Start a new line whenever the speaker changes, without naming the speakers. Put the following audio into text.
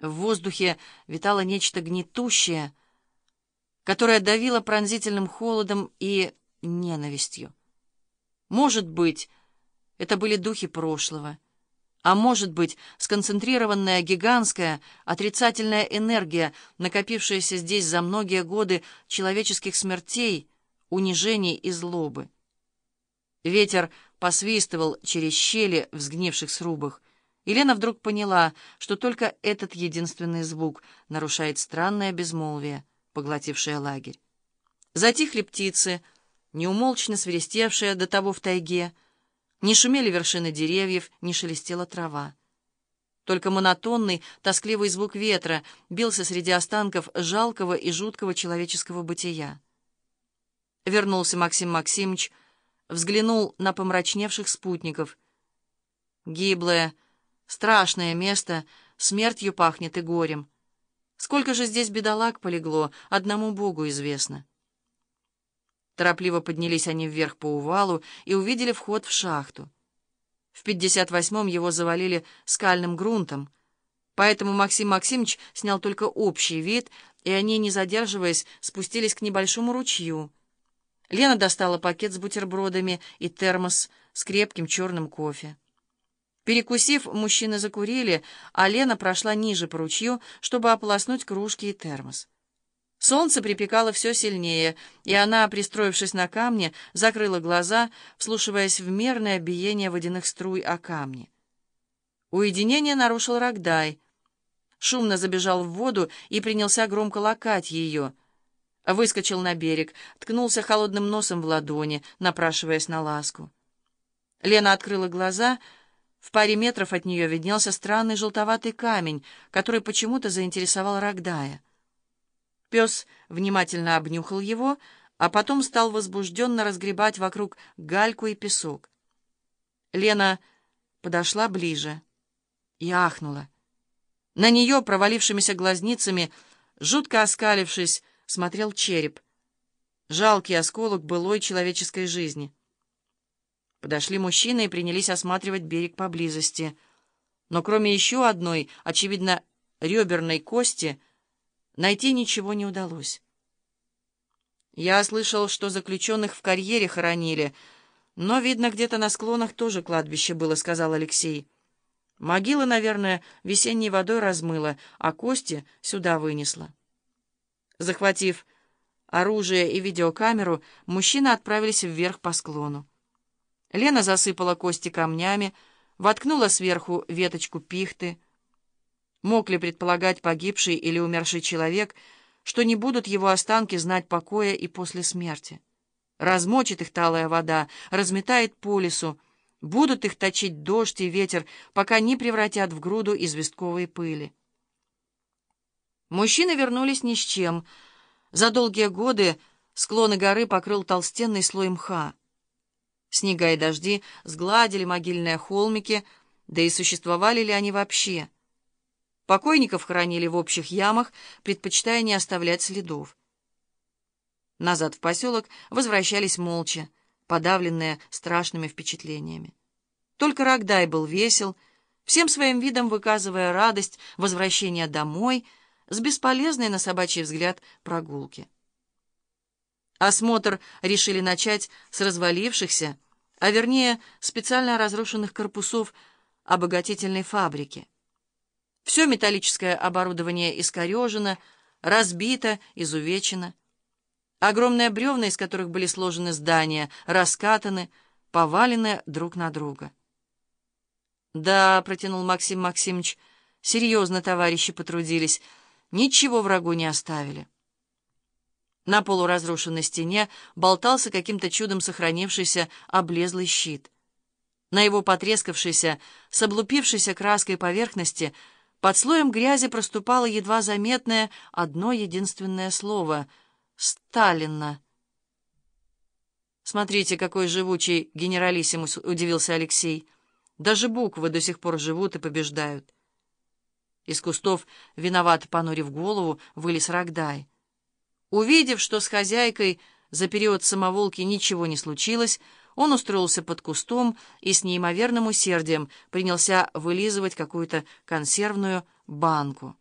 В воздухе витало нечто гнетущее, которое давило пронзительным холодом и ненавистью. Может быть, это были духи прошлого, а может быть, сконцентрированная гигантская отрицательная энергия, накопившаяся здесь за многие годы человеческих смертей, унижений и злобы. Ветер посвистывал через щели в сгнивших срубах, и Лена вдруг поняла, что только этот единственный звук нарушает странное безмолвие, поглотившее лагерь. Затихли птицы, неумолчно свиристевшие до того в тайге, не шумели вершины деревьев, не шелестела трава. Только монотонный, тоскливый звук ветра бился среди останков жалкого и жуткого человеческого бытия. Вернулся Максим Максимович, взглянул на помрачневших спутников. Гиблое, Страшное место, смертью пахнет и горем. Сколько же здесь бедолаг полегло, одному Богу известно. Торопливо поднялись они вверх по увалу и увидели вход в шахту. В 58-м его завалили скальным грунтом, поэтому Максим Максимович снял только общий вид, и они, не задерживаясь, спустились к небольшому ручью. Лена достала пакет с бутербродами и термос с крепким черным кофе. Перекусив, мужчины закурили, а Лена прошла ниже по ручью, чтобы ополоснуть кружки и термос. Солнце припекало все сильнее, и она, пристроившись на камне, закрыла глаза, вслушиваясь в мерное биение водяных струй о камни. Уединение нарушил Рогдай. Шумно забежал в воду и принялся громко лакать ее. Выскочил на берег, ткнулся холодным носом в ладони, напрашиваясь на ласку. Лена открыла глаза — в паре метров от нее виднелся странный желтоватый камень, который почему-то заинтересовал Рогдая. Пес внимательно обнюхал его, а потом стал возбужденно разгребать вокруг гальку и песок. Лена подошла ближе и ахнула. На нее, провалившимися глазницами, жутко оскалившись, смотрел череп. Жалкий осколок былой человеческой жизни — Подошли мужчины и принялись осматривать берег поблизости. Но кроме еще одной, очевидно, реберной кости, найти ничего не удалось. Я слышал, что заключенных в карьере хоронили, но, видно, где-то на склонах тоже кладбище было, — сказал Алексей. Могила, наверное, весенней водой размыла, а кости сюда вынесла. Захватив оружие и видеокамеру, мужчины отправились вверх по склону. Лена засыпала кости камнями, воткнула сверху веточку пихты. Мог ли предполагать погибший или умерший человек, что не будут его останки знать покоя и после смерти? Размочит их талая вода, разметает по лесу, будут их точить дождь и ветер, пока не превратят в груду известковой пыли. Мужчины вернулись ни с чем. За долгие годы склоны горы покрыл толстенный слой мха. Снега и дожди сгладили могильные холмики, да и существовали ли они вообще? Покойников хоронили в общих ямах, предпочитая не оставлять следов. Назад в поселок возвращались молча, подавленные страшными впечатлениями. Только Рогдай был весел, всем своим видом выказывая радость возвращения домой с бесполезной на собачий взгляд прогулки. Осмотр решили начать с развалившихся, а вернее специально разрушенных корпусов обогатительной фабрики. Все металлическое оборудование искорежено, разбито, изувечено. Огромные бревна, из которых были сложены здания, раскатаны, повалены друг на друга. «Да», — протянул Максим Максимович, — «серьезно товарищи потрудились, ничего врагу не оставили». На полуразрушенной стене болтался каким-то чудом сохранившийся облезлый щит. На его потрескавшейся, с облупившейся краской поверхности под слоем грязи проступало едва заметное одно единственное слово — «Сталина». «Смотрите, какой живучий генералиссимус!» — удивился Алексей. «Даже буквы до сих пор живут и побеждают». Из кустов, виноват понурив голову, вылез Рогдай. Увидев, что с хозяйкой за период самоволки ничего не случилось, он устроился под кустом и с неимоверным усердием принялся вылизывать какую-то консервную банку.